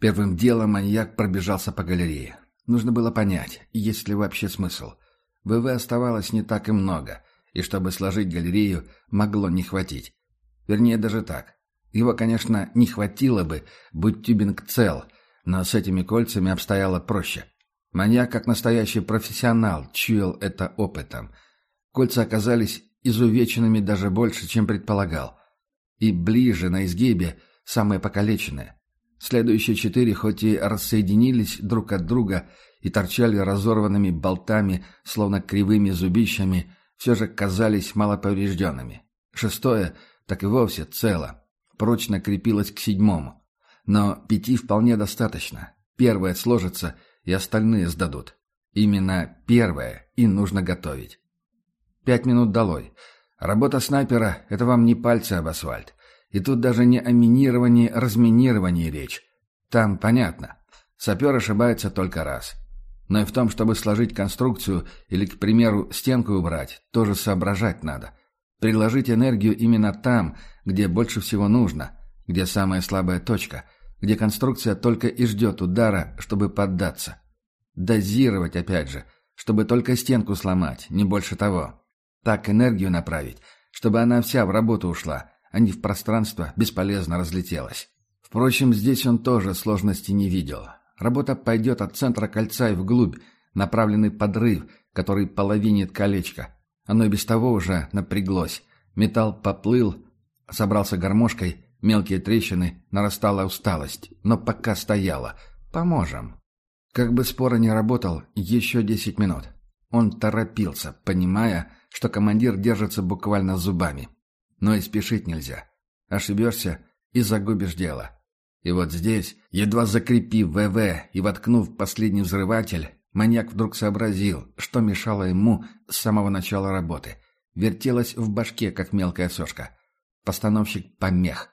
Первым делом маньяк пробежался по галерее. Нужно было понять, есть ли вообще смысл. ВВ оставалось не так и много, и чтобы сложить галерею, могло не хватить. Вернее, даже так. Его, конечно, не хватило бы, будь тюбинг цел, но с этими кольцами обстояло проще. Маньяк, как настоящий профессионал, чуял это опытом. Кольца оказались изувеченными даже больше, чем предполагал. И ближе, на изгибе, самые покалеченные. Следующие четыре хоть и рассоединились друг от друга и торчали разорванными болтами, словно кривыми зубищами, все же казались малоповрежденными. Шестое так и вовсе цело, прочно крепилось к седьмому. Но пяти вполне достаточно. Первое сложится, и остальные сдадут. Именно первое и нужно готовить. Пять минут долой. Работа снайпера — это вам не пальцы об асфальт. И тут даже не о минировании, разминировании речь. Там понятно. Сапер ошибается только раз. Но и в том, чтобы сложить конструкцию или, к примеру, стенку убрать, тоже соображать надо. Приложить энергию именно там, где больше всего нужно, где самая слабая точка, где конструкция только и ждет удара, чтобы поддаться. Дозировать, опять же, чтобы только стенку сломать, не больше того. Так энергию направить, чтобы она вся в работу ушла, а не в пространство бесполезно разлетелась. Впрочем, здесь он тоже сложности не видел. Работа пойдет от центра кольца и вглубь, направленный подрыв, который половинит колечко, оно и без того уже напряглось. Металл поплыл, собрался гармошкой, мелкие трещины, нарастала усталость. Но пока стояла. Поможем. Как бы спора не работал, еще десять минут. Он торопился, понимая, что командир держится буквально зубами. Но и спешить нельзя. Ошибешься и загубишь дело. И вот здесь, едва закрепив ВВ и воткнув последний взрыватель, Маньяк вдруг сообразил, что мешало ему с самого начала работы. Вертелось в башке, как мелкая сошка. Постановщик помех.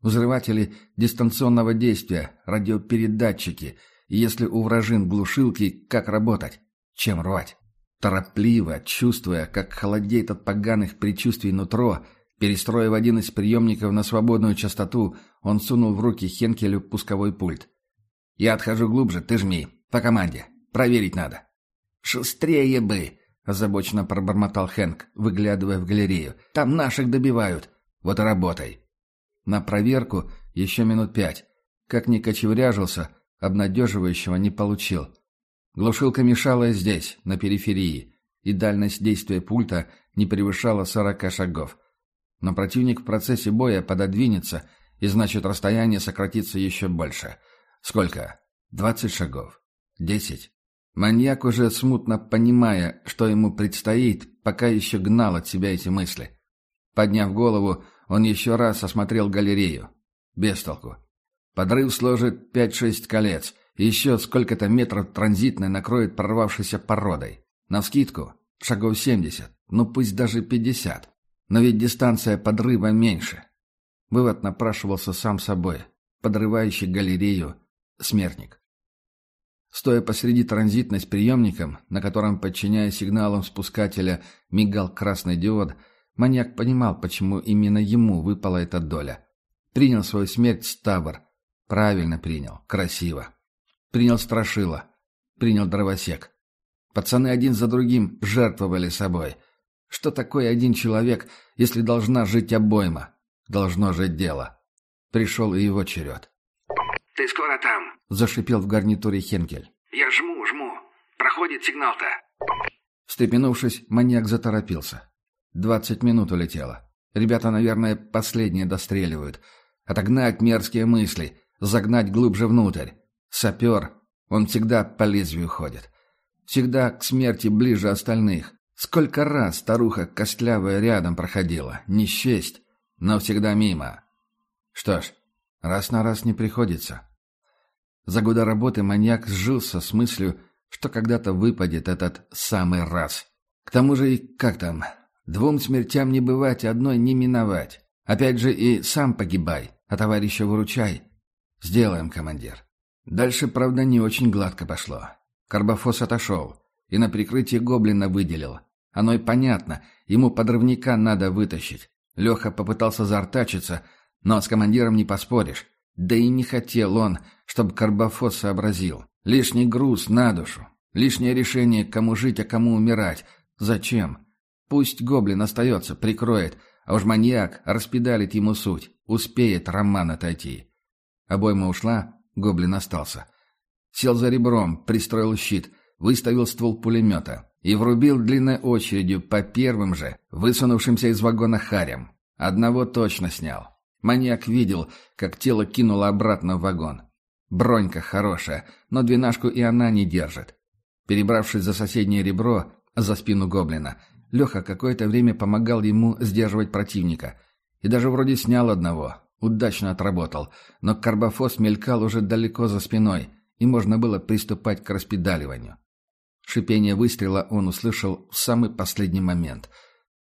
Взрыватели дистанционного действия, радиопередатчики. Если у вражин глушилки, как работать? Чем рвать? Торопливо, чувствуя, как холодеет от поганых предчувствий нутро, перестроив один из приемников на свободную частоту, он сунул в руки Хенкелю пусковой пульт. «Я отхожу глубже, ты жми. По команде. Проверить надо». «Шустрее бы!» — озабоченно пробормотал Хэнк, выглядывая в галерею. «Там наших добивают. Вот и работай». На проверку еще минут пять. Как ни кочевряжился, обнадеживающего не получил. Глушилка мешала здесь, на периферии, и дальность действия пульта не превышала сорока шагов. Но противник в процессе боя пододвинется, и значит расстояние сократится еще больше. Сколько? Двадцать шагов? Десять? Маньяк, уже смутно понимая, что ему предстоит, пока еще гнал от себя эти мысли. Подняв голову, он еще раз осмотрел галерею. Без толку. Подрыв сложит пять-шесть колец, и еще сколько-то метров транзитной накроет прорвавшейся породой. Навскидку, шагов семьдесят, ну пусть даже пятьдесят. Но ведь дистанция подрыва меньше. Вывод напрашивался сам собой. Подрывающий галерею смертник. Стоя посреди транзитной с приемником, на котором, подчиняя сигналам спускателя, мигал красный диод, маньяк понимал, почему именно ему выпала эта доля. Принял свою смерть Ставр. Правильно принял. Красиво. Принял Страшила. Принял Дровосек. Пацаны один за другим жертвовали собой. Что такое один человек, если должна жить обойма? Должно жить дело. Пришел и его черед. «Ты скоро там?» — зашипел в гарнитуре Хенкель. «Я жму, жму. Проходит сигнал-то». Встрепенувшись, маньяк заторопился. Двадцать минут улетело. Ребята, наверное, последние достреливают. Отогнать мерзкие мысли, загнать глубже внутрь. Сапер, он всегда по лезвию ходит. Всегда к смерти ближе остальных. Сколько раз старуха костлявая рядом проходила, не счесть, но всегда мимо. Что ж, раз на раз не приходится. За годы работы маньяк сжился с мыслью, что когда-то выпадет этот самый раз. К тому же и как там, двум смертям не бывать, одной не миновать. Опять же и сам погибай, а товарища выручай. Сделаем, командир. Дальше, правда, не очень гладко пошло. Карбофос отошел и на прикрытие гоблина выделил. Оно и понятно, ему подрывника надо вытащить. Леха попытался заортачиться, но с командиром не поспоришь. Да и не хотел он, Чтоб Карбофос сообразил. Лишний груз на душу. Лишнее решение, кому жить, а кому умирать. Зачем? Пусть гоблин остается, прикроет, а уж маньяк распедалит ему суть. Успеет Роман отойти. Обойма ушла, гоблин остался. Сел за ребром, пристроил щит, выставил ствол пулемета и врубил длинной очередью по первым же, высунувшимся из вагона харям. Одного точно снял. Маньяк видел, как тело кинуло обратно в вагон. Бронька хорошая, но двенашку и она не держит. Перебравшись за соседнее ребро, за спину гоблина, Леха какое-то время помогал ему сдерживать противника. И даже вроде снял одного. Удачно отработал. Но карбофос мелькал уже далеко за спиной, и можно было приступать к распедаливанию. Шипение выстрела он услышал в самый последний момент.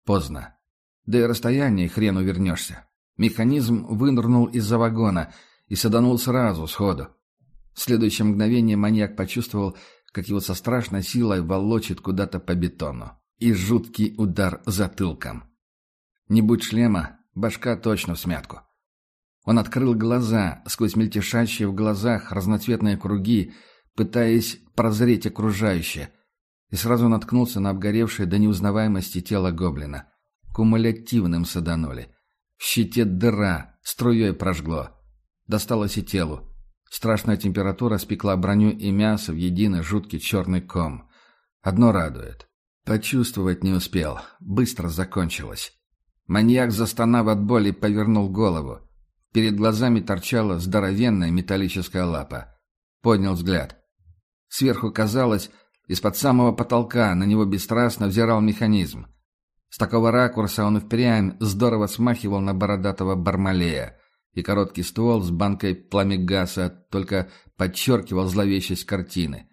Поздно. Да и расстояние хрен увернешься. Механизм вынырнул из-за вагона и саданул сразу, сходу. В следующее мгновение маньяк почувствовал, как его со страшной силой волочит куда-то по бетону. И жуткий удар затылком. Не будь шлема, башка точно в смятку. Он открыл глаза, сквозь мельтешащие в глазах разноцветные круги, пытаясь прозреть окружающее, и сразу наткнулся на обгоревшее до неузнаваемости тело гоблина. Кумулятивным саданули. В щите дыра, струей прожгло. Досталось и телу. Страшная температура спекла броню и мясо в единый жуткий черный ком. Одно радует. Почувствовать не успел. Быстро закончилось. Маньяк, застонав от боли, повернул голову. Перед глазами торчала здоровенная металлическая лапа. Поднял взгляд. Сверху казалось, из-под самого потолка на него бесстрастно взирал механизм. С такого ракурса он впрямь здорово смахивал на бородатого бармалея, и короткий ствол с банкой пламегаса только подчеркивал зловещесть картины.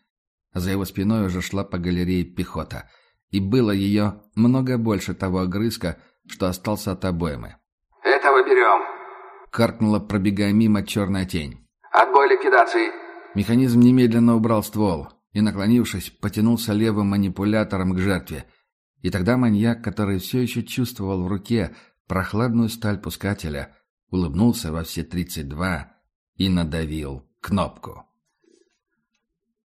А за его спиной уже шла по галерее пехота, и было ее много больше того огрызка, что остался от обоймы. «Этого берем!» — каркнула, пробегая мимо черная тень. «Отбой ликвидации!» Механизм немедленно убрал ствол и, наклонившись, потянулся левым манипулятором к жертве — и тогда маньяк, который все еще чувствовал в руке прохладную сталь пускателя, улыбнулся во все тридцать два и надавил кнопку.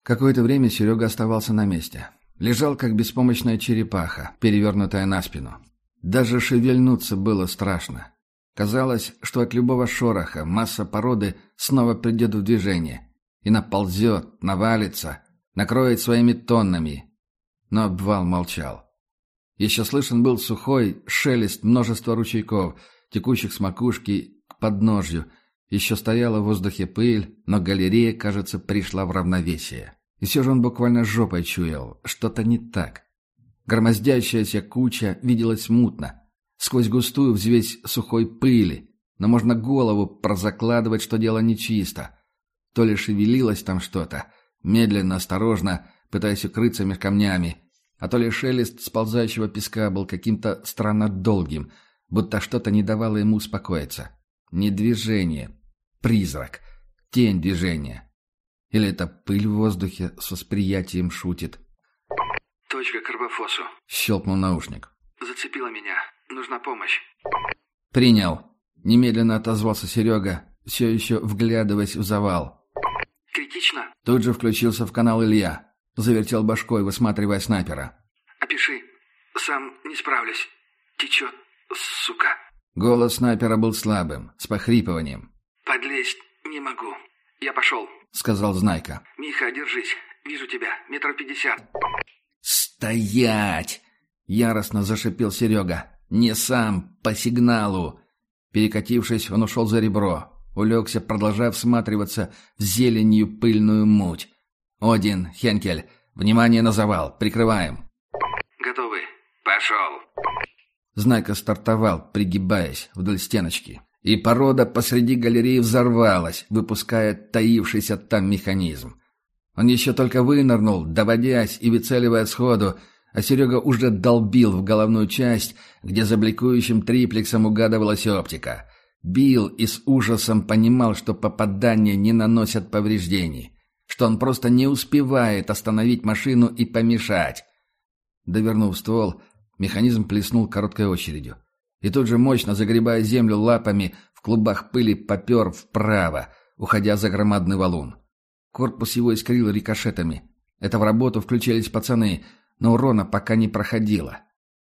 Какое-то время Серега оставался на месте. Лежал, как беспомощная черепаха, перевернутая на спину. Даже шевельнуться было страшно. Казалось, что от любого шороха масса породы снова придет в движение и наползет, навалится, накроет своими тоннами. Но обвал молчал. Еще слышен был сухой шелест множества ручейков, текущих с макушки к подножью. Еще стояла в воздухе пыль, но галерея, кажется, пришла в равновесие. И все же он буквально жопой чуял, что-то не так. Громоздящаяся куча виделась смутно, сквозь густую взвесь сухой пыли, но можно голову прозакладывать, что дело нечисто. То ли шевелилось там что-то, медленно, осторожно, пытаясь укрыться меж камнями, а то ли шелест сползающего песка был каким-то странно долгим, будто что-то не давало ему успокоиться. Не движение. Призрак. Тень движения. Или это пыль в воздухе с восприятием шутит. «Точка Карбофосу». Щелкнул наушник. «Зацепила меня. Нужна помощь». «Принял». Немедленно отозвался Серега, все еще вглядываясь в завал. «Критично?» Тут же включился в канал Илья. Завертел башкой, высматривая снайпера. «Опиши. Сам не справлюсь. Течет, сука». Голос снайпера был слабым, с похрипыванием. «Подлезть не могу. Я пошел», — сказал Знайка. «Миха, держись. Вижу тебя. Метр пятьдесят». «Стоять!» — яростно зашипел Серега. «Не сам, по сигналу!» Перекатившись, он ушел за ребро. Улегся, продолжая всматриваться в зеленью пыльную муть. «Один, Хенкель, внимание на завал, прикрываем». «Готовы. Пошел». Знайка стартовал, пригибаясь вдоль стеночки. И порода посреди галереи взорвалась, выпуская таившийся там механизм. Он еще только вынырнул, доводясь и выцеливая сходу, а Серега уже долбил в головную часть, где за бликующим триплексом угадывалась оптика. Бил и с ужасом понимал, что попадания не наносят повреждений что он просто не успевает остановить машину и помешать. Довернув ствол, механизм плеснул короткой очередью. И тут же, мощно загребая землю лапами, в клубах пыли попер вправо, уходя за громадный валун. Корпус его искрил рикошетами. Это в работу включились пацаны, но урона пока не проходило.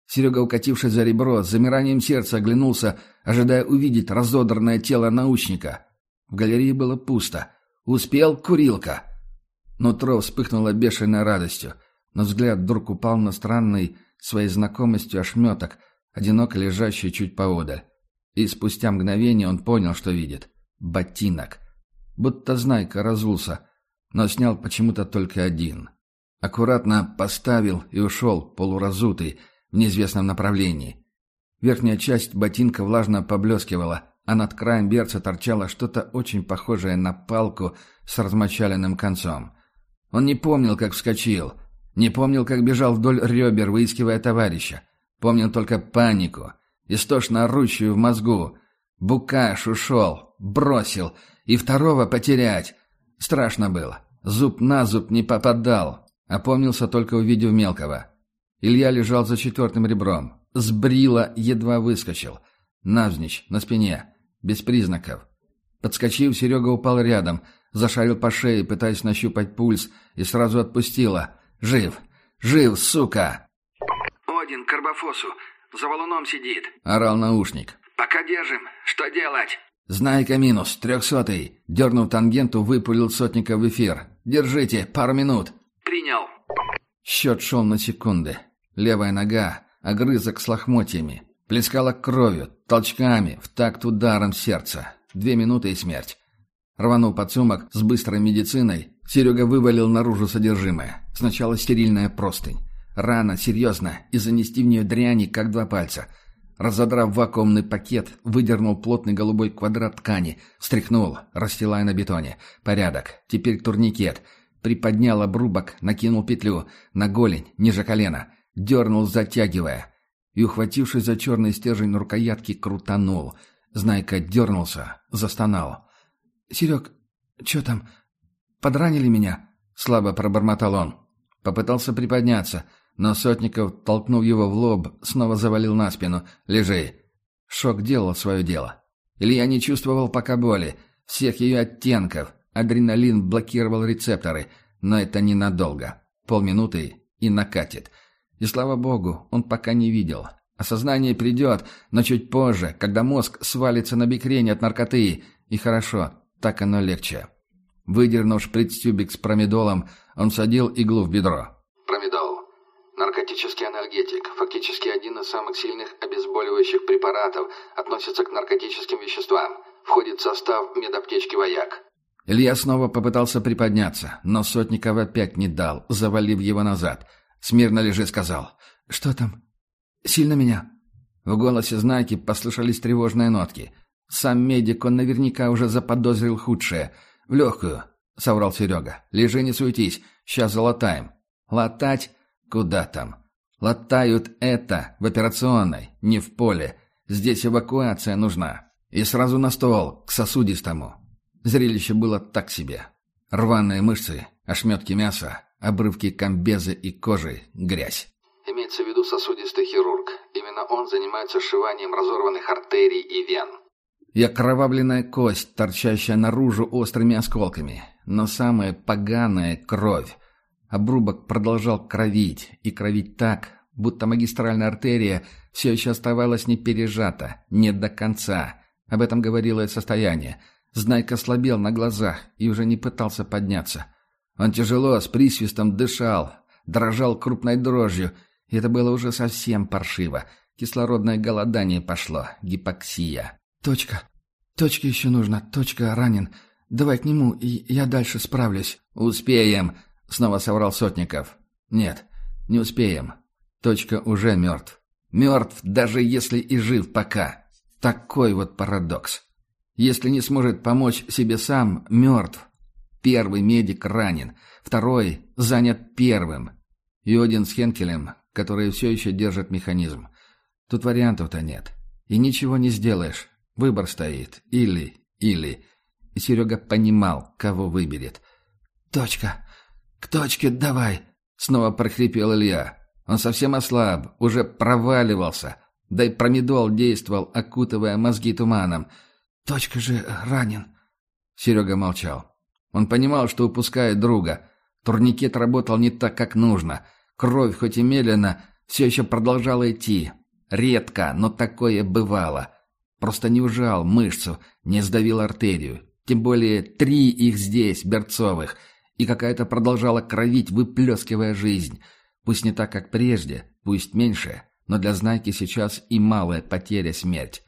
Серега, укатившись за ребро, с замиранием сердца оглянулся, ожидая увидеть разодранное тело научника. В галерее было пусто. Успел курилка. Нутро вспыхнуло бешеной радостью, но взгляд вдруг упал на странный, своей знакомостью ошметок, одиноко лежащий чуть поодаль. И спустя мгновение он понял, что видит. Ботинок. Будто знайка разулся, но снял почему-то только один. Аккуратно поставил и ушел, полуразутый, в неизвестном направлении. Верхняя часть ботинка влажно поблескивала, а над краем берца торчало что-то очень похожее на палку с размочаленным концом. Он не помнил, как вскочил, не помнил, как бежал вдоль ребер, выискивая товарища. Помнил только панику, истошно орущую в мозгу. Букаш ушел, бросил, и второго потерять. Страшно было. Зуб на зуб не попадал. Опомнился только увидев мелкого. Илья лежал за четвертым ребром. Сбрила, едва выскочил. Навзничь, на спине. Без признаков. Подскочив, Серега упал рядом. Зашарил по шее, пытаясь нащупать пульс, и сразу отпустила. «Жив! Жив, сука!» «Один, Карбофосу. За валуном сидит». — орал наушник. «Пока держим. Что делать?» «Знайка минус, трехсотый!» Дернув тангенту, выпулил сотника в эфир. «Держите, пару минут!» «Принял». Счет шел на секунды. Левая нога, огрызок с лохмотьями. Плескала кровью, толчками, в такт ударом сердца. Две минуты и смерть. Рванув подсумок с быстрой медициной, Серега вывалил наружу содержимое. Сначала стерильная простынь. Рана, серьезно, и занести в нее дряни, как два пальца. Разодрав вакуумный пакет, выдернул плотный голубой квадрат ткани, встряхнул, расстилая на бетоне. Порядок. Теперь турникет. Приподнял обрубок, накинул петлю. На голень, ниже колена. Дернул, затягивая. И, ухватившись за черный стержень рукоятки, крутанул. Знайка дернулся, застонал. «Серег, что там? Подранили меня?» Слабо пробормотал он. Попытался приподняться, но Сотников, толкнув его в лоб, снова завалил на спину. «Лежи!» Шок делал свое дело. Илья не чувствовал пока боли, всех ее оттенков. Адреналин блокировал рецепторы, но это ненадолго. Полминуты и накатит. И слава богу, он пока не видел. Осознание придет, но чуть позже, когда мозг свалится на бикрень от наркоты. И хорошо, так оно легче. Выдернув шприц-тюбик с промедолом, он садил иглу в бедро. Промедол. Наркотический анальгетик. Фактически один из самых сильных обезболивающих препаратов. Относится к наркотическим веществам. Входит в состав медаптечки «Вояк». Илья снова попытался приподняться, но Сотников опять не дал, завалив его назад. «Смирно лежи», — сказал. «Что там? Сильно меня?» В голосе Знайки послышались тревожные нотки. Сам медик, он наверняка уже заподозрил худшее. «В легкую», — соврал Серега. «Лежи, не суетись. Сейчас залатаем». «Латать? Куда там?» «Латают это в операционной, не в поле. Здесь эвакуация нужна. И сразу на стол, к сосудистому». Зрелище было так себе. Рваные мышцы, ошметки мяса, обрывки комбезы и кожи, грязь. Имеется в виду сосудистый хирург. Именно он занимается сшиванием разорванных артерий и вен. И окровавленная кость, торчащая наружу острыми осколками. Но самое поганое — кровь. Обрубок продолжал кровить, и кровить так, будто магистральная артерия все еще оставалась не пережата, не до конца. Об этом говорило это состояние. Знайка слабел на глазах и уже не пытался подняться. Он тяжело, с присвистом дышал, дрожал крупной дрожью, и это было уже совсем паршиво. Кислородное голодание пошло, гипоксия. «Точка. Точке еще нужно. Точка ранен. Давай к нему, и я дальше справлюсь». «Успеем», — снова соврал Сотников. «Нет, не успеем. Точка уже мертв. Мертв, даже если и жив пока. Такой вот парадокс. Если не сможет помочь себе сам, мертв. Первый медик ранен, второй занят первым. И один с Хенкелем, которые все еще держат механизм. Тут вариантов-то нет. И ничего не сделаешь. Выбор стоит. Или, или. И Серега понимал, кого выберет. «Точка! К точке давай!» Снова прохрипел Илья. Он совсем ослаб, уже проваливался. Да и промедол действовал, окутывая мозги туманом. «Точка же ранен!» Серега молчал. Он понимал, что упускает друга. Турникет работал не так, как нужно. Кровь, хоть и медленно, все еще продолжала идти. Редко, но такое бывало. Просто не ужал мышцу, не сдавил артерию. Тем более три их здесь, берцовых. И какая-то продолжала кровить, выплескивая жизнь. Пусть не так, как прежде, пусть меньше, но для Знайки сейчас и малая потеря смерть.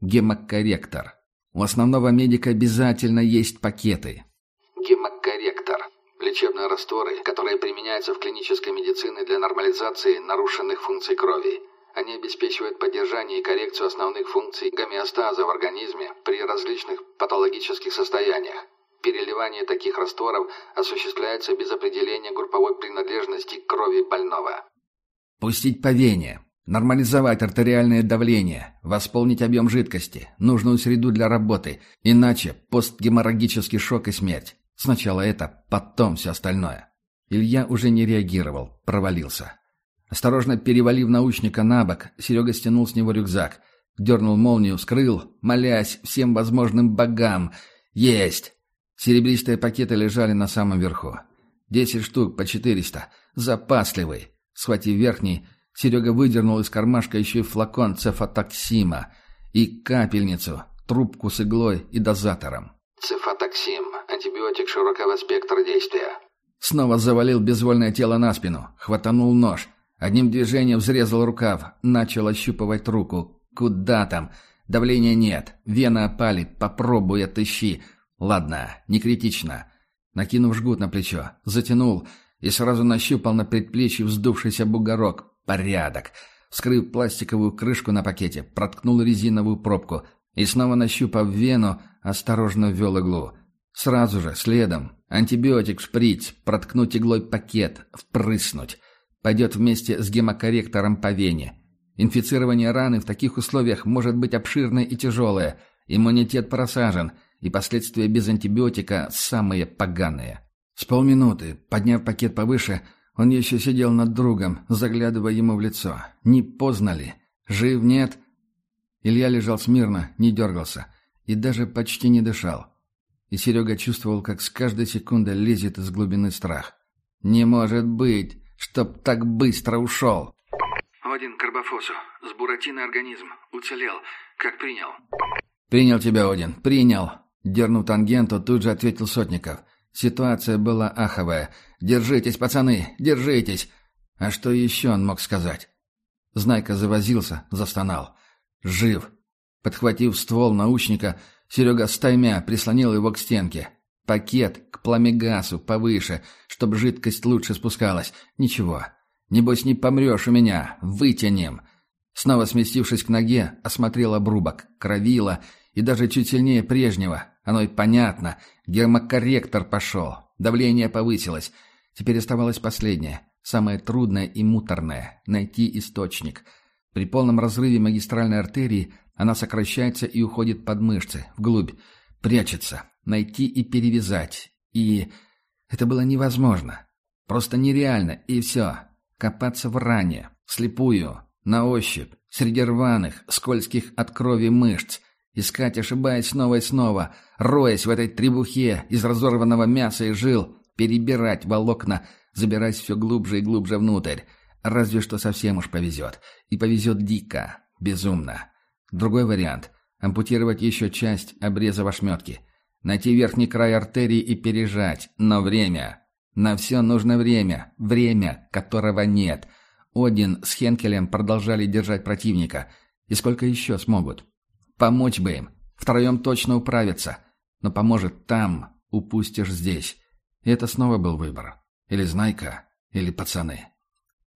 Гемокорректор. У основного медика обязательно есть пакеты. Лечебные растворы, которые применяются в клинической медицине для нормализации нарушенных функций крови. Они обеспечивают поддержание и коррекцию основных функций гомеостаза в организме при различных патологических состояниях. Переливание таких растворов осуществляется без определения групповой принадлежности крови больного. Пустить по вене. Нормализовать артериальное давление, восполнить объем жидкости, нужную среду для работы, иначе постгеморрагический шок и смерть. Сначала это, потом все остальное. Илья уже не реагировал, провалился. Осторожно перевалив научника на бок, Серега стянул с него рюкзак, дернул молнию, скрыл, молясь всем возможным богам. Есть! Серебристые пакеты лежали на самом верху. Десять штук по четыреста. Запасливый. Схватив верхний, Серега выдернул из кармашка еще и флакон цефатоксима и капельницу, трубку с иглой и дозатором. Цефатоксим. Антибиотик широкого спектра действия. Снова завалил безвольное тело на спину, хватанул нож. Одним движением взрезал рукав, начал ощупывать руку. Куда там? Давления нет, вена опали, попробуй отыщи. Ладно, не критично. Накинув жгут на плечо, затянул и сразу нащупал на предплечье вздувшийся бугорок, Порядок. Вскрыв пластиковую крышку на пакете, проткнул резиновую пробку и снова нащупав вену, осторожно ввел иглу. Сразу же, следом, антибиотик шприц, проткнуть иглой пакет, впрыснуть. Пойдет вместе с гемокорректором по вене. Инфицирование раны в таких условиях может быть обширное и тяжелое. Иммунитет просажен, и последствия без антибиотика самые поганые. С полминуты, подняв пакет повыше, он еще сидел над другом, заглядывая ему в лицо. Не поздно ли? Жив, нет? Илья лежал смирно, не дергался и даже почти не дышал. И Серега чувствовал, как с каждой секундой лезет из глубины страх. «Не может быть, чтоб так быстро ушел!» «Один Карбофосу. С буратиной организм. Уцелел. Как принял?» «Принял тебя, Один. Принял!» Дернув тангенту, тут же ответил Сотников – Ситуация была аховая. «Держитесь, пацаны, держитесь!» А что еще он мог сказать? Знайка завозился, застонал. «Жив!» Подхватив ствол научника, Серега стаймя прислонил его к стенке. Пакет к пламегасу повыше, чтобы жидкость лучше спускалась. Ничего. Небось, не помрешь у меня. Вытянем. Снова сместившись к ноге, осмотрел обрубок. Кровило. И даже чуть сильнее прежнего. Оно и понятно. Гермокорректор пошел. Давление повысилось. Теперь оставалось последнее. Самое трудное и муторное – найти источник. При полном разрыве магистральной артерии она сокращается и уходит под мышцы, вглубь. Прячется. Найти и перевязать. И... Это было невозможно. Просто нереально, и все. Копаться в ране, слепую, на ощупь, среди рваных, скользких от крови мышц, Искать, ошибаясь снова и снова, роясь в этой требухе из разорванного мяса и жил, перебирать волокна, забираясь все глубже и глубже внутрь. Разве что совсем уж повезет. И повезет дико, безумно. Другой вариант – ампутировать еще часть, обрезав ошметки. Найти верхний край артерии и пережать. Но время. На все нужно время. Время, которого нет. Один с Хенкелем продолжали держать противника. И сколько еще смогут? Помочь бы им. Втроем точно управиться. Но поможет там, упустишь здесь. И это снова был выбор. Или Знайка, или пацаны.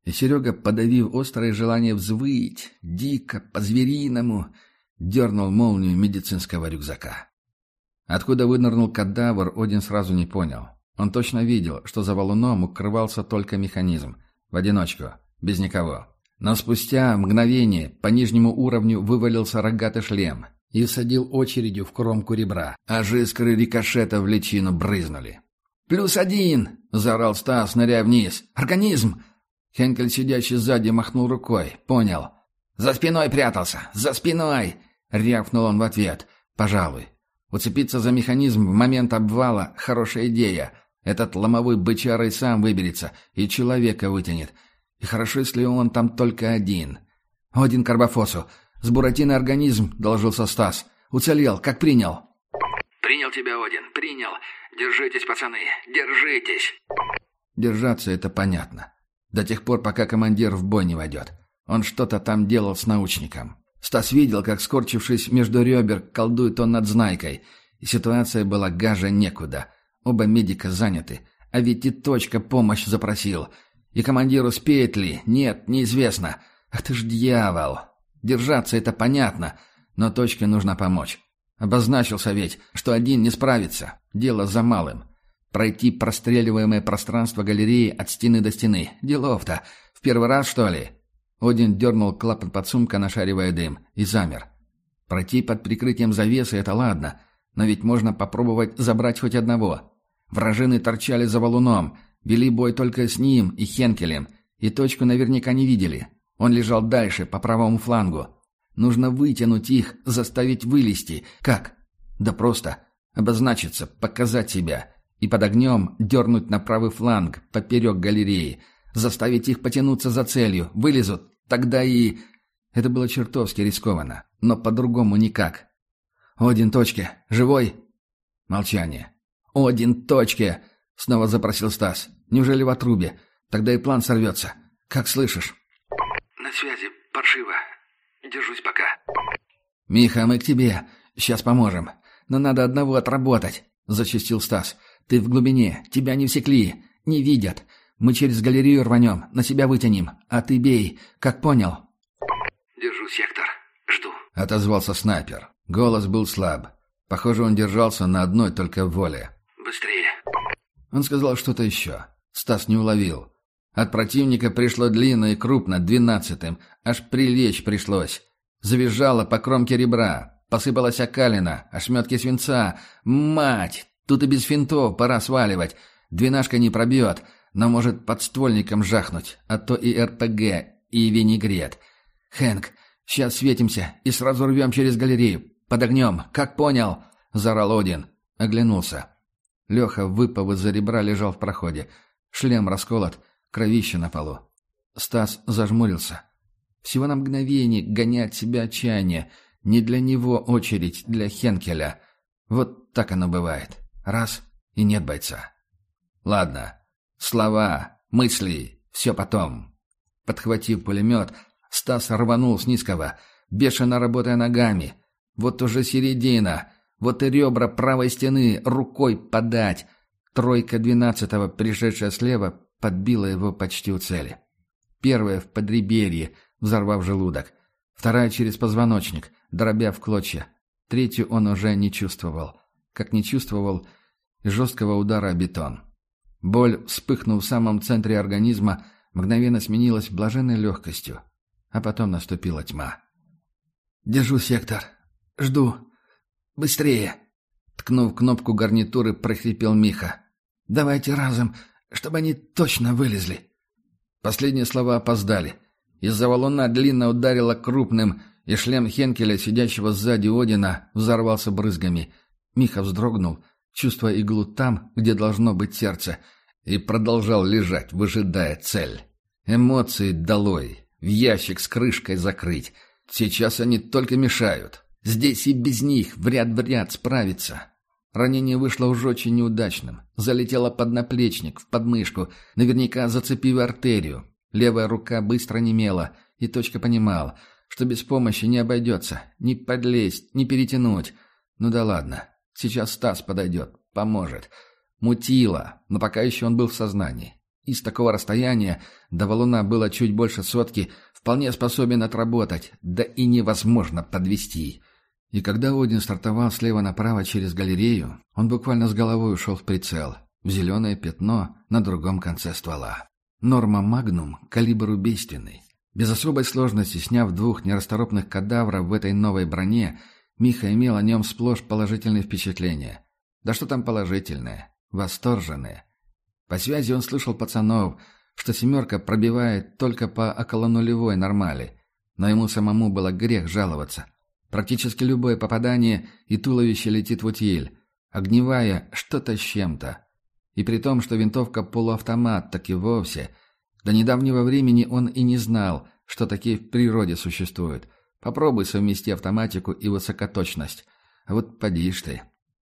И Серега, подавив острое желание взвыть, дико, по-звериному, дернул молнию медицинского рюкзака. Откуда вынырнул кадавр, Один сразу не понял. Он точно видел, что за валуном укрывался только механизм. В одиночку, без никого. Но спустя мгновение по нижнему уровню вывалился рогатый шлем и садил очередью в кромку ребра, а искры рикошета в личину брызнули. «Плюс один!» — заорал Стас, ныряя вниз. «Организм!» Хенкель, сидящий сзади, махнул рукой. «Понял». «За спиной прятался! За спиной!» — рявкнул он в ответ. «Пожалуй». Уцепиться за механизм в момент обвала – хорошая идея. Этот ломовой бычара и сам выберется, и человека вытянет. И хорошо, если он там только один. «Один Карбофосу. С Буратино организм», – доложился Стас. «Уцелел, как принял». «Принял тебя, Один, принял. Держитесь, пацаны, держитесь!» Держаться — это понятно. До тех пор, пока командир в бой не войдет. Он что-то там делал с научником. Стас видел, как, скорчившись между ребер, колдует он над знайкой. И ситуация была гаже некуда. Оба медика заняты. А ведь и точка помощь запросил. И командир успеет ли? Нет, неизвестно. Ах ты ж дьявол! Держаться — это понятно, но точке нужно помочь. Обозначился ведь, что один не справится. Дело за малым. Пройти простреливаемое пространство галереи от стены до стены. Делов-то. В первый раз, что ли? Один дернул клапан подсумка, нашаривая дым, и замер. Пройти под прикрытием завесы — это ладно, но ведь можно попробовать забрать хоть одного. Вражины торчали за валуном, вели бой только с ним и Хенкелем, и точку наверняка не видели. Он лежал дальше, по правому флангу. Нужно вытянуть их, заставить вылезти. Как? Да просто. Обозначиться, показать себя. И под огнем дернуть на правый фланг, поперек галереи. Заставить их потянуться за целью. Вылезут, Тогда и... Это было чертовски рискованно, но по-другому никак. «Один точке. Живой?» Молчание. «Один точке!» — снова запросил Стас. «Неужели в отрубе? Тогда и план сорвется. Как слышишь?» «На связи. Паршиво. Держусь пока». «Миха, мы к тебе. Сейчас поможем. Но надо одного отработать», — зачастил Стас. «Ты в глубине. Тебя не всекли. Не видят. Мы через галерею рванем, на себя вытянем. А ты бей. Как понял?» «Держу сектор. Жду», — отозвался снайпер. Голос был слаб. Похоже, он держался на одной только воле. «Быстрее». Он сказал что-то еще. Стас не уловил. От противника пришло длинно и крупно, двенадцатым. Аж прилечь пришлось. Завизжало по кромке ребра. Посыпалась окалина, ошметки свинца. Мать! Тут и без финтов пора сваливать. Двенашка не пробьет но может подствольником жахнуть, а то и РПГ, и винегрет. Хэнк, сейчас светимся и сразу рвем через галерею. Под огнем, как понял?» — заорал Один. Оглянулся. Леха, выпав из-за ребра, лежал в проходе. Шлем расколот, кровище на полу. Стас зажмурился. Всего на мгновение гонять себя отчаяние. Не для него очередь, для Хенкеля. Вот так оно бывает. Раз — и нет бойца. Ладно, Слова, мысли, все потом. Подхватив пулемет, Стас рванул с низкого, бешено работая ногами. Вот уже середина, вот и ребра правой стены рукой подать. Тройка двенадцатого, пришедшая слева, подбила его почти у цели. Первая в подреберье, взорвав желудок. Вторая через позвоночник, дробя в клочья. Третью он уже не чувствовал. Как не чувствовал жесткого удара о бетон. Боль, вспыхнув в самом центре организма, мгновенно сменилась блаженной легкостью. А потом наступила тьма. «Держу сектор. Жду. Быстрее!» Ткнув кнопку гарнитуры, прохрипел Миха. «Давайте разом, чтобы они точно вылезли!» Последние слова опоздали. Из-за валуна длинно ударило крупным, и шлем Хенкеля, сидящего сзади Одина, взорвался брызгами. Миха вздрогнул, чувствуя иглу там, где должно быть сердце, и продолжал лежать, выжидая цель. Эмоции долой, в ящик с крышкой закрыть. Сейчас они только мешают. Здесь и без них в ряд в ряд справиться. Ранение вышло уже очень неудачным. Залетело под наплечник, в подмышку, наверняка зацепив артерию. Левая рука быстро немела, и точка понимал, что без помощи не обойдется. Ни подлезть, ни перетянуть. Ну да ладно, Сейчас Стас подойдет, поможет. Мутило, но пока еще он был в сознании. И с такого расстояния до валуна было чуть больше сотки, вполне способен отработать, да и невозможно подвести. И когда Один стартовал слева направо через галерею, он буквально с головой ушел в прицел, в зеленое пятно на другом конце ствола. Норма Магнум, калибр убийственный. Без особой сложности, сняв двух нерасторопных кадавров в этой новой броне, Миха имел о нем сплошь положительные впечатления. Да что там положительное? Восторженные. По связи он слышал пацанов, что «семерка» пробивает только по околонулевой нормали, но ему самому было грех жаловаться. Практически любое попадание, и туловище летит в утиль. Огневая – что-то с чем-то. И при том, что винтовка полуавтомат, так и вовсе. До недавнего времени он и не знал, что такие в природе существуют. Попробуй совмести автоматику и высокоточность. А вот поди ты.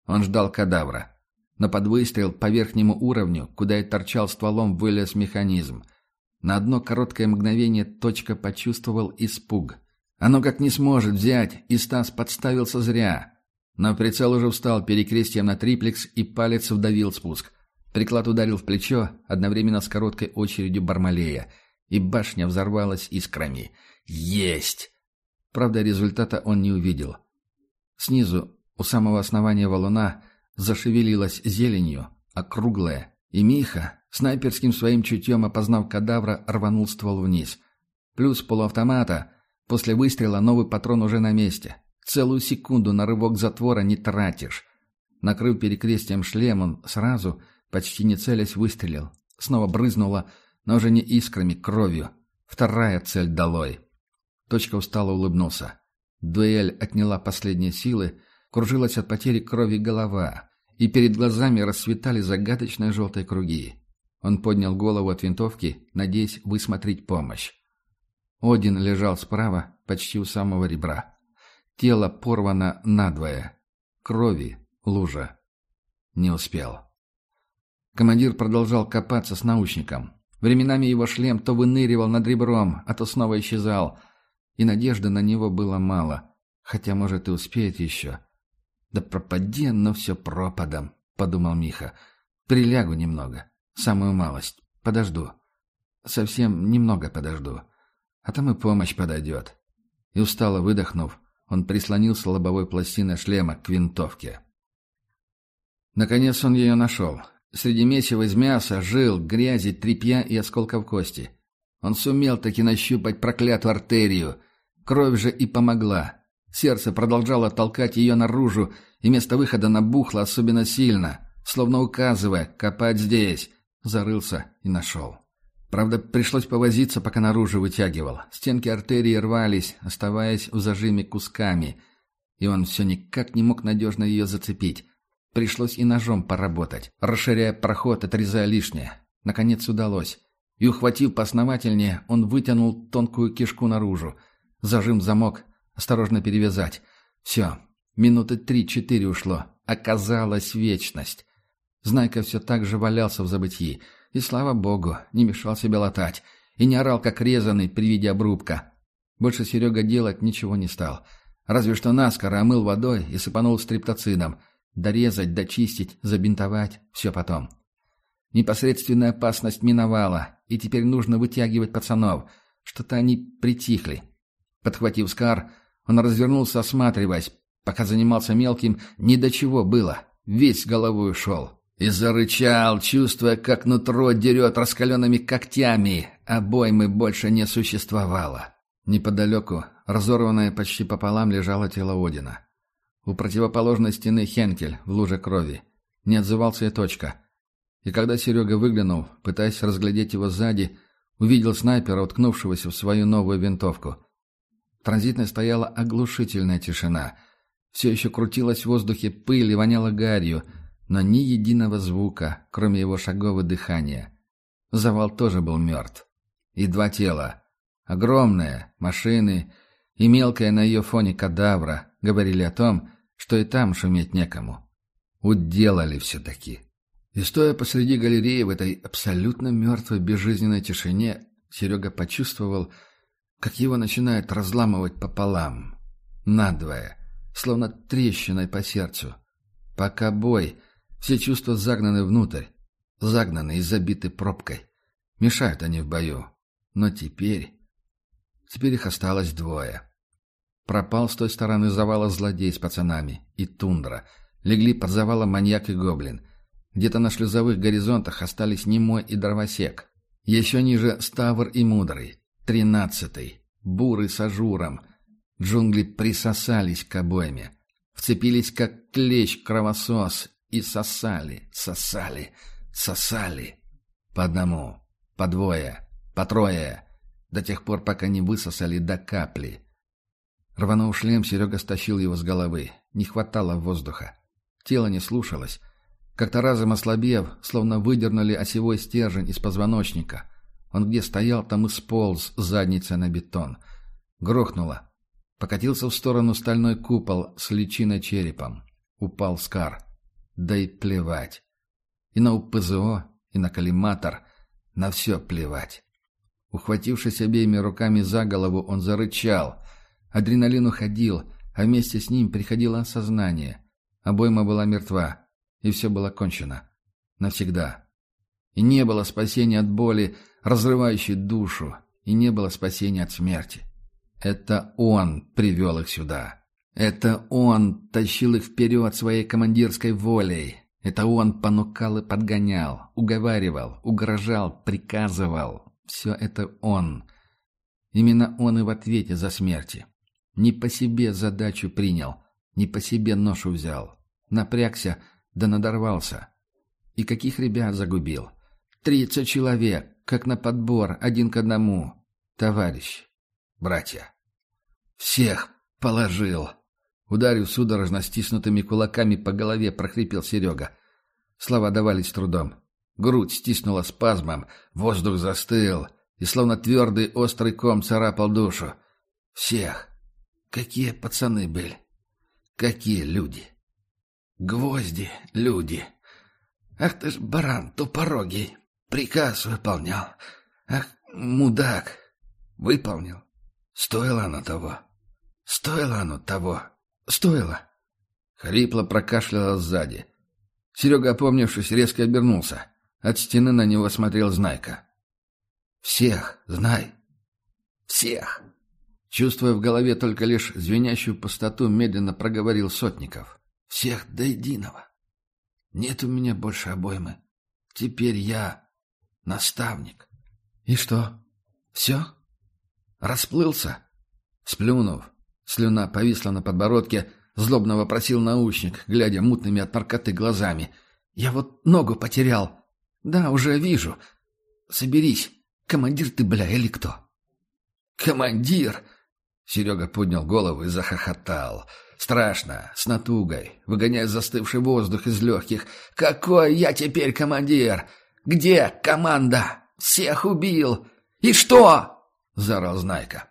Он ждал кадавра. Но под выстрел по верхнему уровню, куда и торчал стволом, вылез механизм. На одно короткое мгновение точка почувствовал испуг. Оно как не сможет взять, и Стас подставился зря. Но прицел уже встал перекрестием на триплекс, и палец вдавил спуск. Приклад ударил в плечо, одновременно с короткой очередью Бармалея, и башня взорвалась искрами. «Есть!» Правда, результата он не увидел. Снизу, у самого основания валуна, зашевелилась зеленью, округлая, и Миха, снайперским своим чутьем опознав кадавра, рванул ствол вниз. Плюс полуавтомата, после выстрела новый патрон уже на месте. Целую секунду на рывок затвора не тратишь. Накрыв перекрестием шлем, он сразу — Почти не целясь, выстрелил. Снова брызнуло, но уже не искрами, кровью. Вторая цель долой. Точка устало улыбнулся. Дуэль отняла последние силы, кружилась от потери крови голова, и перед глазами расцветали загадочные желтые круги. Он поднял голову от винтовки, надеясь высмотреть помощь. Один лежал справа, почти у самого ребра. Тело порвано надвое. Крови лужа. Не успел. Командир продолжал копаться с научником. Временами его шлем то выныривал над ребром, а то снова исчезал. И надежды на него было мало. Хотя, может, и успеет еще. «Да пропади, но все пропадом», — подумал Миха. «Прилягу немного. Самую малость. Подожду. Совсем немного подожду. А там и помощь подойдет». И устало выдохнув, он прислонился лобовой пластиной шлема к винтовке. Наконец он ее нашел. Среди месива из мяса, жил, грязи, тряпья и осколков кости. Он сумел таки нащупать проклятую артерию. Кровь же и помогла. Сердце продолжало толкать ее наружу, и место выхода набухло особенно сильно, словно указывая «копать здесь». Зарылся и нашел. Правда, пришлось повозиться, пока наружу вытягивал. Стенки артерии рвались, оставаясь в зажиме кусками. И он все никак не мог надежно ее зацепить. Пришлось и ножом поработать, расширяя проход, отрезая лишнее. Наконец удалось. И, ухватив поосновательнее, он вытянул тонкую кишку наружу. Зажим замок, осторожно перевязать. Все, минуты три-четыре ушло. Оказалась вечность. Знайка все так же валялся в забытии. И, слава богу, не мешал себе латать. И не орал, как резанный при виде обрубка. Больше Серега делать ничего не стал. Разве что наскоро омыл водой и сыпанул стриптоцидом — Дорезать, дочистить, забинтовать — все потом. Непосредственная опасность миновала, и теперь нужно вытягивать пацанов. Что-то они притихли. Подхватив Скар, он развернулся, осматриваясь. Пока занимался мелким, ни до чего было. Весь головой ушел. И зарычал, чувствуя, как нутро дерет раскаленными когтями. Обоймы больше не существовало. Неподалеку, разорванное почти пополам, лежало тело Одина. У противоположной стены Хенкель в луже крови. Не отзывался и точка. И когда Серега выглянул, пытаясь разглядеть его сзади, увидел снайпера, уткнувшегося в свою новую винтовку. В транзитной стояла оглушительная тишина. Все еще крутилась в воздухе пыль и воняло гарью, но ни единого звука, кроме его шагов и дыхания. Завал тоже был мертв. И два тела. Огромное, машины и мелкое на ее фоне кадавра говорили о том, что и там шуметь некому. Уделали все-таки. И стоя посреди галереи в этой абсолютно мертвой безжизненной тишине, Серега почувствовал, как его начинает разламывать пополам. Надвое, словно трещиной по сердцу. Пока бой, все чувства загнаны внутрь, загнаны и забиты пробкой. Мешают они в бою. Но теперь... Теперь их осталось двое. Пропал с той стороны завала злодей с пацанами. И тундра. Легли под завалом маньяк и гоблин. Где-то на шлюзовых горизонтах остались Немой и Дровосек. Еще ниже Ставр и Мудрый. Тринадцатый. Бурый с ажуром. Джунгли присосались к обойме. Вцепились, как клещ кровосос, и сосали, сосали, сосали. По одному, по двое, по трое, до тех пор, пока не высосали до капли. Рванув шлем, Серега стащил его с головы. Не хватало воздуха. Тело не слушалось. Как-то разом ослабев, словно выдернули осевой стержень из позвоночника. Он где стоял, там и сполз задницей на бетон. Грохнуло. Покатился в сторону стальной купол с личиной черепом. Упал Скар. Да и плевать. И на УПЗО, и на коллиматор. На все плевать. Ухватившись обеими руками за голову, он зарычал. Адреналин уходил, а вместе с ним приходило осознание. Обойма была мертва, и все было кончено. Навсегда. И не было спасения от боли, разрывающей душу, и не было спасения от смерти. Это он привел их сюда. Это он тащил их вперед своей командирской волей. Это он понукал и подгонял, уговаривал, угрожал, приказывал. Все это он. Именно он и в ответе за смерти. Не по себе задачу принял, не по себе ношу взял. Напрягся, да надорвался. И каких ребят загубил? Тридцать человек, как на подбор, один к одному. Товарищ, братья. Всех положил. Ударив судорожно стиснутыми кулаками по голове, прохрипел Серега. Слова давались трудом. Грудь стиснула спазмом, воздух застыл, и словно твердый острый ком царапал душу. Всех. Какие пацаны были. Какие люди. Гвозди, люди. Ах ты ж баран тупорогий. Приказ выполнял. Ах, мудак. Выполнил. Стоило оно того. Стоило оно того. Стоило. Хрипло прокашляло сзади. Серега, опомнившись, резко обернулся. От стены на него смотрел Знайка. «Всех, знай! Всех!» Чувствуя в голове только лишь звенящую пустоту, медленно проговорил Сотников. «Всех до единого! Нет у меня больше обоймы. Теперь я наставник». «И что? Все?» «Расплылся?» Сплюнув, слюна повисла на подбородке, злобно вопросил научник, глядя мутными от наркоты глазами. «Я вот ногу потерял. «Да, уже вижу. Соберись. Командир ты, бля, или кто?» «Командир!» Серега поднял голову и захохотал. Страшно, с натугой, выгоняя застывший воздух из легких. «Какой я теперь командир? Где команда? Всех убил! И что?» — заорал Знайка.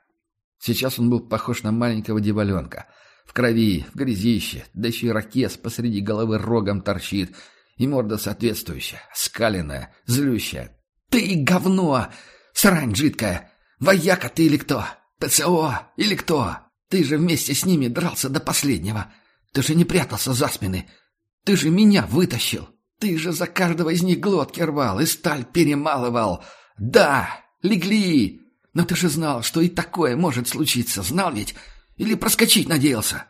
Сейчас он был похож на маленького дьяволенка. В крови, в грязище, да еще и ракес посреди головы рогом торчит — и морда соответствующая, скаленная, злющая. «Ты говно! Срань жидкая! Вояка ты или кто? ПЦО или кто? Ты же вместе с ними дрался до последнего! Ты же не прятался за спины! Ты же меня вытащил! Ты же за каждого из них глотки рвал и сталь перемалывал! Да, легли! Но ты же знал, что и такое может случиться, знал ведь? Или проскочить надеялся?»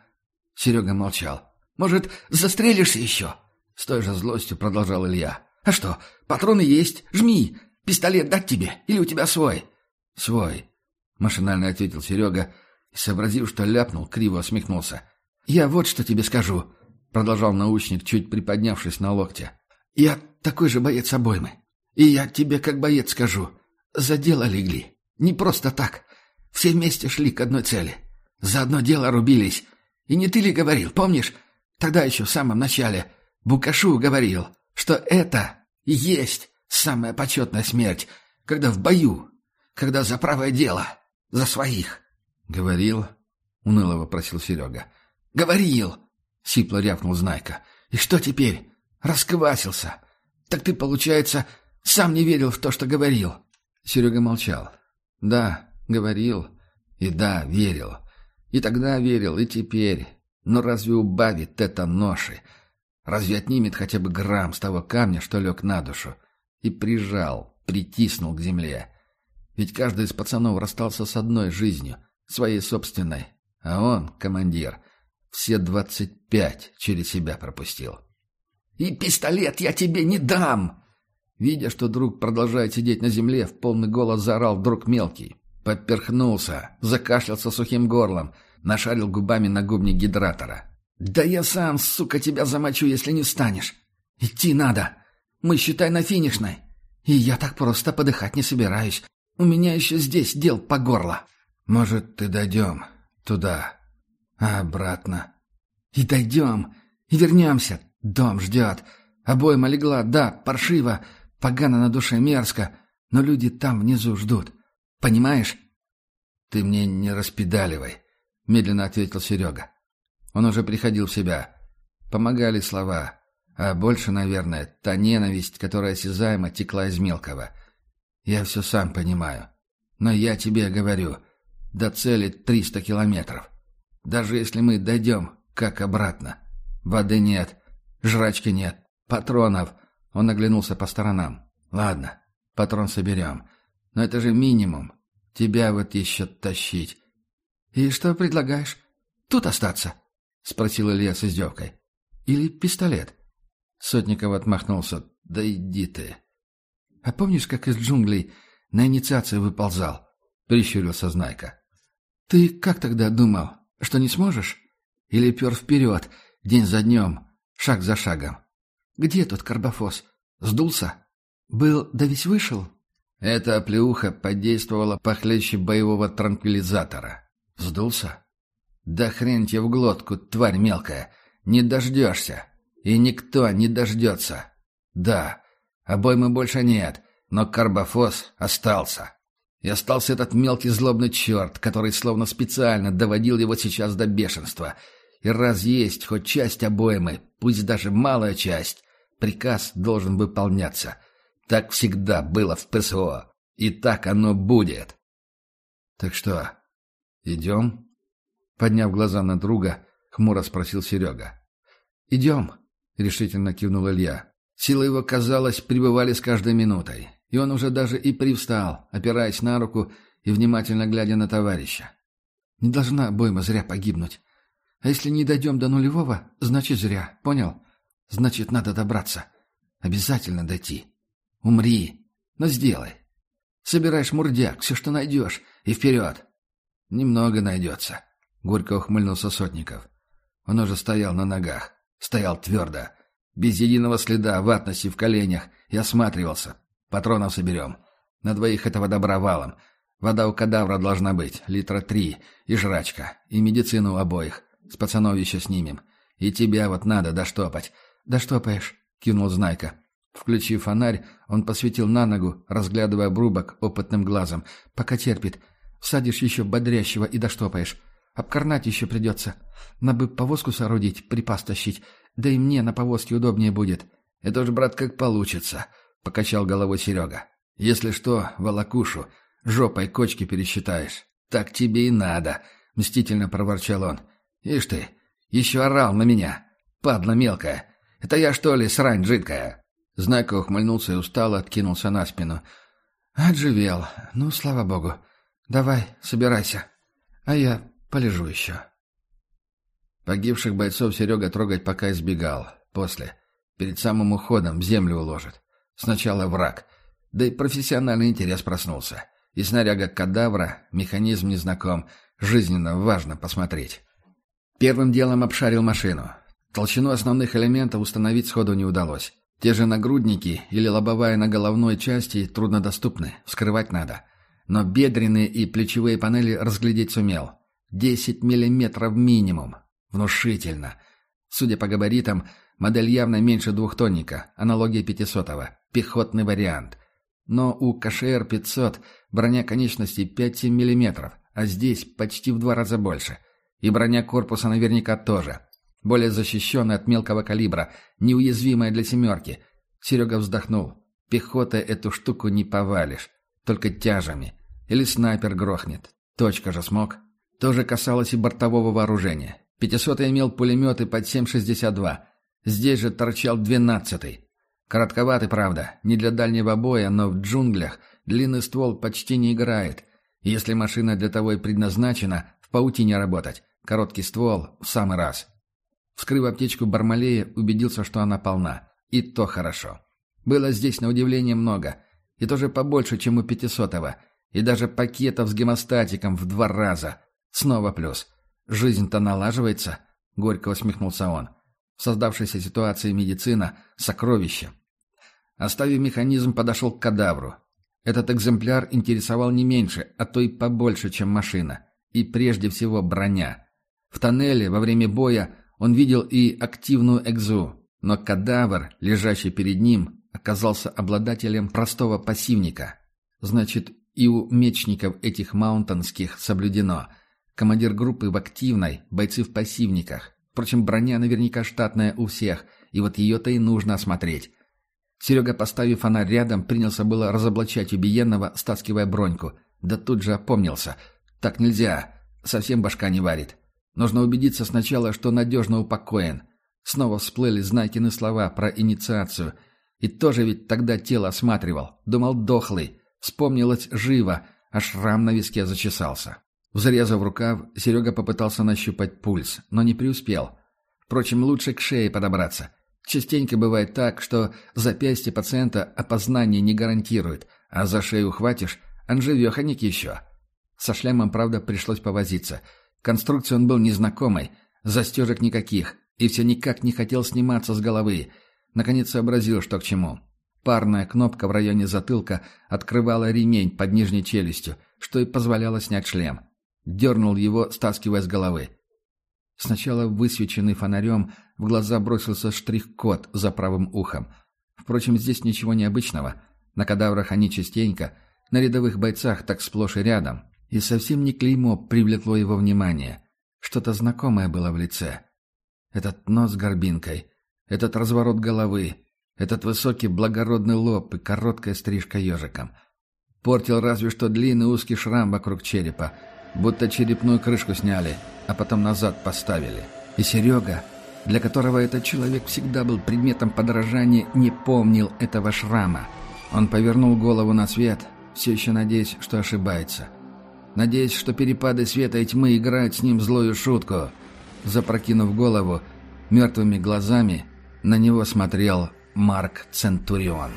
Серега молчал. «Может, застрелишься еще?» С той же злостью продолжал Илья. «А что, патроны есть? Жми! Пистолет дать тебе? Или у тебя свой?» «Свой», — машинально ответил Серега и, сообразив, что ляпнул, криво усмехнулся. «Я вот что тебе скажу», — продолжал научник, чуть приподнявшись на локте. «Я такой же боец обоймы. И я тебе как боец скажу. За дело легли. Не просто так. Все вместе шли к одной цели. За одно дело рубились. И не ты ли говорил, помнишь? Тогда еще в самом начале. Букашу говорил, что это есть самая почетная смерть, когда в бою, когда за правое дело, за своих. — Говорил? — уныло вопросил Серега. — Говорил! — сипло рявкнул Знайка. — И что теперь? Расквасился. Так ты, получается, сам не верил в то, что говорил. Серега молчал. — Да, говорил. И да, верил. И тогда верил, и теперь. Но разве убавит это ноши? — Разве отнимет хотя бы грамм с того камня, что лег на душу? И прижал, притиснул к земле. Ведь каждый из пацанов расстался с одной жизнью, своей собственной. А он, командир, все двадцать пять через себя пропустил. «И пистолет я тебе не дам!» Видя, что друг продолжает сидеть на земле, в полный голос заорал вдруг мелкий. Поперхнулся, закашлялся сухим горлом, нашарил губами на губник гидратора. «Да я сам, сука, тебя замочу, если не встанешь. Идти надо. Мы, считай, на финишной. И я так просто подыхать не собираюсь. У меня еще здесь дел по горло». «Может, ты дойдем туда, А обратно? И дойдем, и вернемся. Дом ждет. Обойма легла, да, паршиво, погано на душе мерзко, но люди там внизу ждут. Понимаешь? Ты мне не распедаливай, медленно ответил Серега. Он уже приходил в себя. Помогали слова, а больше, наверное, та ненависть, которая осязаемо текла из мелкого. Я все сам понимаю. Но я тебе говорю, до цели триста километров. Даже если мы дойдем, как обратно. Воды нет, жрачки нет, патронов. Он оглянулся по сторонам. Ладно, патрон соберем. Но это же минимум. Тебя вот еще тащить. И что предлагаешь? Тут остаться? Спросил Илья с издевкой. Или пистолет? Сотников отмахнулся. Да иди ты. А помнишь, как из джунглей на инициацию выползал? Прищурился Знайка. Ты как тогда думал, что не сможешь? Или пер вперед, день за днем, шаг за шагом? Где тут Карбофос? Сдулся? Был, да весь вышел? Эта оплеуха подействовала похлеще боевого транквилизатора. Сдулся? Да хрен тебе в глотку, тварь мелкая. Не дождешься. И никто не дождется. Да, обоймы больше нет, но карбофос остался. И остался этот мелкий злобный черт, который словно специально доводил его сейчас до бешенства. И раз есть хоть часть обоймы, пусть даже малая часть, приказ должен выполняться. Так всегда было в ПСО. И так оно будет. Так что, идем? Подняв глаза на друга, хмуро спросил Серега. «Идем», — решительно кивнул Илья. Силы его, казалось, пребывали с каждой минутой и он уже даже и привстал, опираясь на руку и внимательно глядя на товарища. «Не должна Бойма зря погибнуть. А если не дойдем до нулевого, значит зря, понял? Значит, надо добраться. Обязательно дойти. Умри, но сделай. Собираешь мурдяк, все, что найдешь, и вперед!» «Немного найдется», — горько ухмыльнулся Сотников. Он уже стоял на ногах, стоял твердо, без единого следа ватности в коленях, и осматривался, Патронов соберем. На двоих этого добра валом. Вода у кадавра должна быть, литра три, и жрачка, и медицину обоих. С пацанов еще снимем. И тебя вот надо доштопать. Доштопаешь, кинул Знайка. Включив фонарь, он посветил на ногу, разглядывая обрубок опытным глазом. Пока терпит. Всадишь еще бодрящего и доштопаешь. Обкорнать еще придется. Надо бы повозку соорудить, припас тащить. Да и мне на повозке удобнее будет. Это уж, брат, как получится. — покачал головой Серега. «Если что, волокушу, жопой кочки пересчитаешь. Так тебе и надо», — мстительно проворчал он. «Ишь ты, еще орал на меня. Падла мелкая. Это я, что ли, срань жидкая?» Знайка ухмыльнулся и устало откинулся на спину. «Отживел. Ну, слава богу. Давай, собирайся. А я полежу еще». Погибших бойцов Серега трогать пока избегал. После. Перед самым уходом землю уложит. Сначала враг. Да и профессиональный интерес проснулся. И снаряга кадавра, механизм незнаком. Жизненно важно посмотреть. Первым делом обшарил машину. Толщину основных элементов установить сходу не удалось. Те же нагрудники или лобовая на головной части труднодоступны, вскрывать надо. Но бедренные и плечевые панели разглядеть сумел. 10 миллиметров минимум. Внушительно. Судя по габаритам, модель явно меньше двухтонника, аналогия 500-го пехотный вариант. Но у КШР-500 броня конечностей 5-7 мм, а здесь почти в два раза больше. И броня корпуса наверняка тоже. Более защищенная от мелкого калибра, неуязвимая для «семерки». Серега вздохнул. Пехотой эту штуку не повалишь, только тяжами. Или снайпер грохнет. Точка же смог. То же касалось и бортового вооружения. 500 имел пулеметы под 7,62. Здесь же торчал 12-й. Коротковатый, правда, не для дальнего боя, но в джунглях длинный ствол почти не играет. Если машина для того и предназначена, в паутине работать. Короткий ствол в самый раз. Вскрыв аптечку Бармалея, убедился, что она полна. И то хорошо. Было здесь, на удивление, много. И тоже побольше, чем у пятисотого. И даже пакетов с гемостатиком в два раза. Снова плюс. Жизнь-то налаживается, — горько усмехнулся он. В создавшейся ситуации медицина – сокровище. Оставив механизм, подошел к кадавру. Этот экземпляр интересовал не меньше, а то и побольше, чем машина. И прежде всего броня. В тоннеле во время боя он видел и активную экзу, но кадавр, лежащий перед ним, оказался обладателем простого пассивника. Значит, и у мечников этих маунтонских соблюдено. Командир группы в активной, бойцы в пассивниках. Впрочем, броня наверняка штатная у всех, и вот ее-то и нужно осмотреть. Серега, поставив фонарь рядом, принялся было разоблачать убиенного, стаскивая броньку. Да тут же опомнился. Так нельзя. Совсем башка не варит. Нужно убедиться сначала, что надежно упокоен. Снова всплыли Знайкины слова про инициацию. И тоже ведь тогда тело осматривал. Думал, дохлый. Вспомнилось живо, а шрам на виске зачесался. Взрезав рукав, Серега попытался нащупать пульс, но не преуспел. Впрочем, лучше к шее подобраться. Частенько бывает так, что запястье пациента опознание не гарантирует, а за шею хватишь, он живеханик еще. Со шлемом, правда, пришлось повозиться. Конструкции он был незнакомой, застежек никаких, и все никак не хотел сниматься с головы. Наконец сообразил, что к чему. Парная кнопка в районе затылка открывала ремень под нижней челюстью, что и позволяло снять шлем. Дернул его, стаскивая с головы. Сначала высвеченный фонарем в глаза бросился штрих-код за правым ухом. Впрочем, здесь ничего необычного. На кадаврах они частенько, на рядовых бойцах так сплошь и рядом. И совсем не клеймо привлекло его внимание. Что-то знакомое было в лице. Этот нос с горбинкой, этот разворот головы, этот высокий благородный лоб и короткая стрижка ежиком. Портил разве что длинный узкий шрам вокруг черепа, будто черепную крышку сняли, а потом назад поставили. И Серега, для которого этот человек всегда был предметом подражания, не помнил этого шрама. Он повернул голову на свет, все еще надеясь, что ошибается. Надеясь, что перепады света и тьмы играют с ним злую шутку. Запрокинув голову, мертвыми глазами на него смотрел Марк Центурион.